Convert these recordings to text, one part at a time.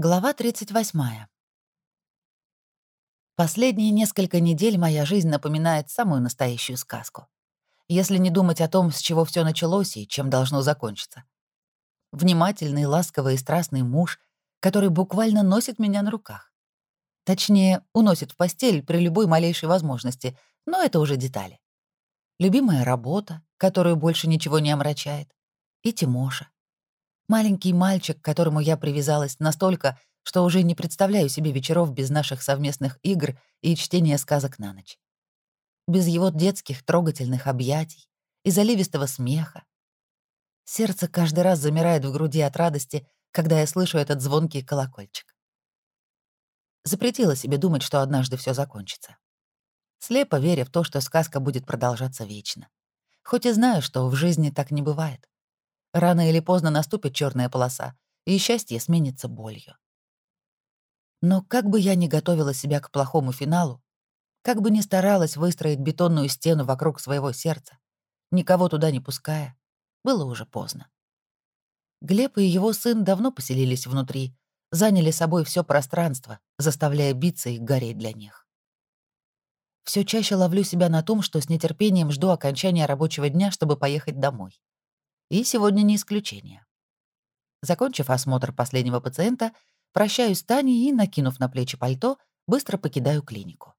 Глава 38. Последние несколько недель моя жизнь напоминает самую настоящую сказку. Если не думать о том, с чего все началось и чем должно закончиться. Внимательный, ласковый и страстный муж, который буквально носит меня на руках. Точнее, уносит в постель при любой малейшей возможности, но это уже детали. Любимая работа, которую больше ничего не омрачает. И Тимоша. Маленький мальчик, к которому я привязалась настолько, что уже не представляю себе вечеров без наших совместных игр и чтения сказок на ночь. Без его детских трогательных объятий и заливистого смеха. Сердце каждый раз замирает в груди от радости, когда я слышу этот звонкий колокольчик. Запретила себе думать, что однажды все закончится. Слепо веря в то, что сказка будет продолжаться вечно. Хоть и знаю, что в жизни так не бывает. Рано или поздно наступит черная полоса, и счастье сменится болью. Но как бы я ни готовила себя к плохому финалу, как бы ни старалась выстроить бетонную стену вокруг своего сердца, никого туда не пуская, было уже поздно. Глеб и его сын давно поселились внутри, заняли собой все пространство, заставляя биться и гореть для них. Все чаще ловлю себя на том, что с нетерпением жду окончания рабочего дня, чтобы поехать домой. И сегодня не исключение. Закончив осмотр последнего пациента, прощаюсь с Таней и, накинув на плечи пальто, быстро покидаю клинику.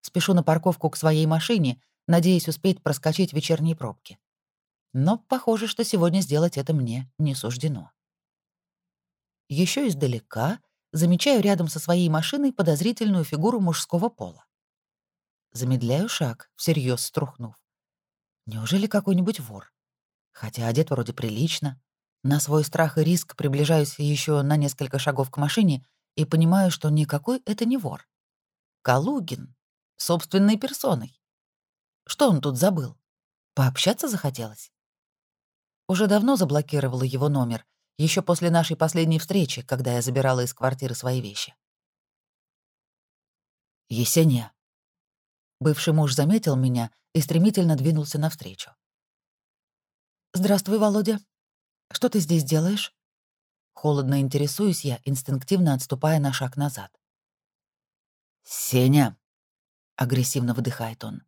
Спешу на парковку к своей машине, надеясь успеть проскочить вечерние пробки. Но похоже, что сегодня сделать это мне не суждено. Еще издалека замечаю рядом со своей машиной подозрительную фигуру мужского пола. Замедляю шаг, всерьез струхнув. Неужели какой-нибудь вор? Хотя одет вроде прилично. На свой страх и риск приближаюсь еще на несколько шагов к машине и понимаю, что никакой это не вор. Калугин. Собственной персоной. Что он тут забыл? Пообщаться захотелось? Уже давно заблокировала его номер, еще после нашей последней встречи, когда я забирала из квартиры свои вещи. «Есения». Бывший муж заметил меня и стремительно двинулся навстречу. «Здравствуй, Володя. Что ты здесь делаешь?» Холодно интересуюсь я, инстинктивно отступая на шаг назад. «Сеня!» — агрессивно выдыхает он.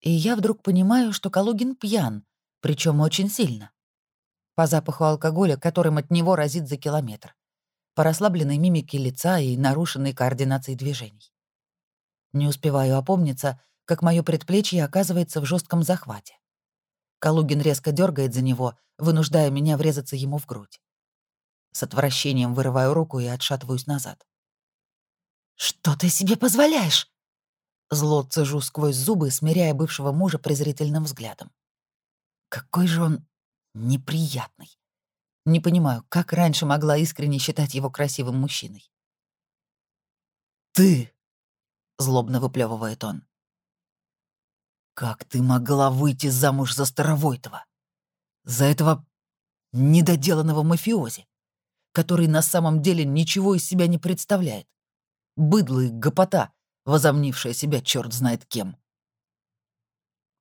И я вдруг понимаю, что Калугин пьян, причем очень сильно. По запаху алкоголя, которым от него разит за километр. По расслабленной мимике лица и нарушенной координации движений. Не успеваю опомниться, как мое предплечье оказывается в жестком захвате. Калугин резко дергает за него, вынуждая меня врезаться ему в грудь. С отвращением вырываю руку и отшатываюсь назад. «Что ты себе позволяешь?» Зло цежу сквозь зубы, смиряя бывшего мужа презрительным взглядом. Какой же он неприятный. Не понимаю, как раньше могла искренне считать его красивым мужчиной. «Ты!» — злобно выплевывает он. Как ты могла выйти замуж за Старовойтова? За этого недоделанного мафиози, который на самом деле ничего из себя не представляет. Быдло и гопота, возомнившая себя черт знает кем.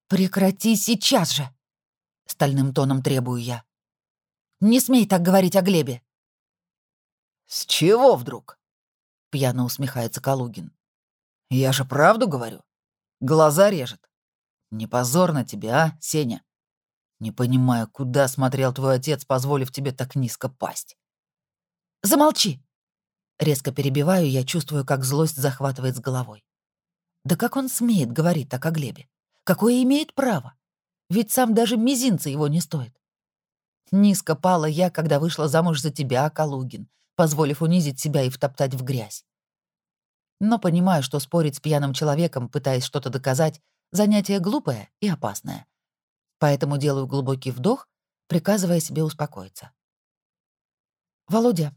«Прекрати сейчас же!» — стальным тоном требую я. «Не смей так говорить о Глебе!» «С чего вдруг?» — пьяно усмехается Калугин. «Я же правду говорю. Глаза режет. Не позорно тебе, а, Сеня? Не понимаю, куда смотрел твой отец, позволив тебе так низко пасть. Замолчи! Резко перебиваю, я чувствую, как злость захватывает с головой. Да как он смеет говорить так о Глебе? Какое имеет право? Ведь сам даже мизинца его не стоит. Низко пала я, когда вышла замуж за тебя, Калугин, позволив унизить себя и втоптать в грязь. Но понимаю, что спорить с пьяным человеком, пытаясь что-то доказать, Занятие глупое и опасное. Поэтому делаю глубокий вдох, приказывая себе успокоиться. «Володя,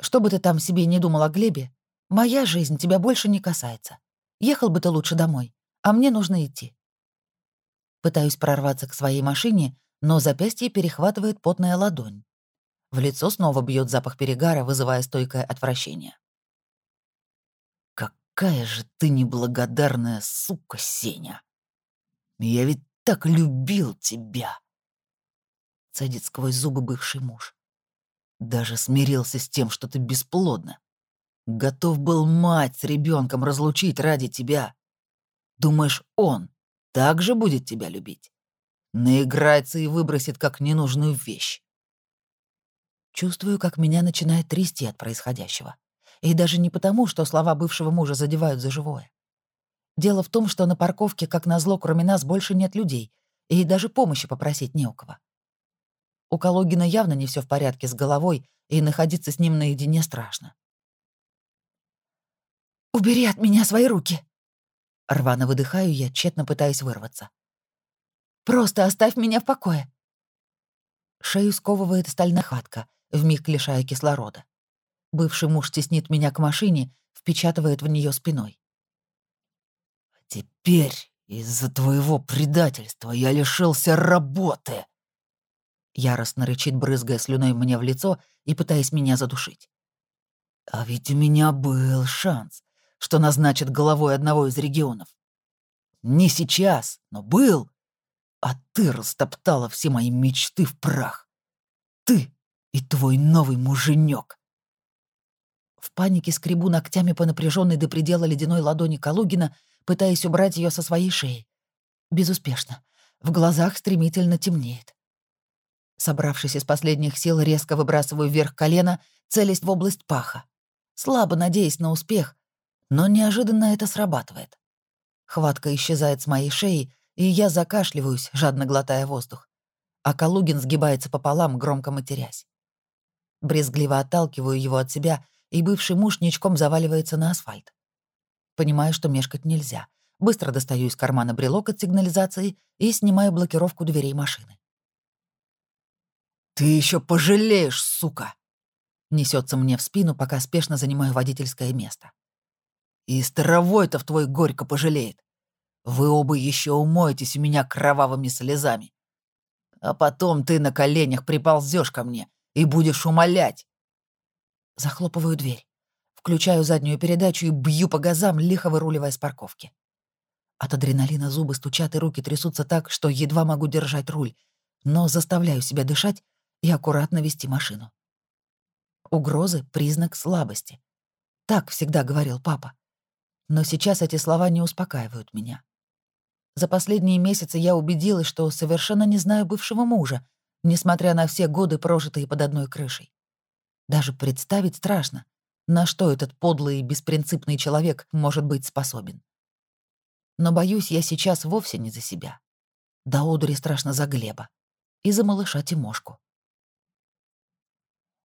что бы ты там себе не думал о Глебе, моя жизнь тебя больше не касается. Ехал бы ты лучше домой, а мне нужно идти». Пытаюсь прорваться к своей машине, но запястье перехватывает потная ладонь. В лицо снова бьет запах перегара, вызывая стойкое отвращение. Какая же ты неблагодарная сука, Сеня! Я ведь так любил тебя!» Цедит сквозь зубы бывший муж. Даже смирился с тем, что ты бесплодна. Готов был мать с ребенком разлучить ради тебя. Думаешь, он также будет тебя любить? Наиграется и выбросит как ненужную вещь. Чувствую, как меня начинает трясти от происходящего. И даже не потому, что слова бывшего мужа задевают за живое. Дело в том, что на парковке, как назло, кроме нас больше нет людей, и даже помощи попросить не у кого. У Калугина явно не все в порядке с головой, и находиться с ним наедине страшно. «Убери от меня свои руки!» Рвано выдыхаю я, тщетно пытаясь вырваться. «Просто оставь меня в покое!» Шею сковывает стальная хватка, вмиг лишая кислорода. Бывший муж теснит меня к машине, впечатывает в нее спиной. «Теперь из-за твоего предательства я лишился работы!» Яростно рычит, брызгая слюной мне в лицо и пытаясь меня задушить. «А ведь у меня был шанс что назначит головой одного из регионов. Не сейчас, но был. А ты растоптала все мои мечты в прах. Ты и твой новый муженек. В панике скребу ногтями по напряженной до предела ледяной ладони Калугина, пытаясь убрать ее со своей шеи. Безуспешно. В глазах стремительно темнеет. Собравшись из последних сил, резко выбрасываю вверх колено, целясь в область паха. Слабо надеясь на успех, но неожиданно это срабатывает. Хватка исчезает с моей шеи, и я закашливаюсь, жадно глотая воздух. А Калугин сгибается пополам, громко матерясь. Брезгливо отталкиваю его от себя, и бывший муж ничком заваливается на асфальт. Понимаю, что мешкать нельзя. Быстро достаю из кармана брелок от сигнализации и снимаю блокировку дверей машины. «Ты еще пожалеешь, сука!» Несется мне в спину, пока спешно занимаю водительское место. И старовой-то в твой горько пожалеет. Вы оба еще умоетесь у меня кровавыми слезами. А потом ты на коленях приползешь ко мне и будешь умолять. Захлопываю дверь. Включаю заднюю передачу и бью по газам, лихо выруливая с парковки. От адреналина зубы стучат и руки трясутся так, что едва могу держать руль, но заставляю себя дышать и аккуратно вести машину. Угрозы — признак слабости. Так всегда говорил папа. Но сейчас эти слова не успокаивают меня. За последние месяцы я убедилась, что совершенно не знаю бывшего мужа, несмотря на все годы, прожитые под одной крышей. Даже представить страшно, на что этот подлый и беспринципный человек может быть способен. Но боюсь я сейчас вовсе не за себя. Да Одури страшно за Глеба и за малыша Тимошку.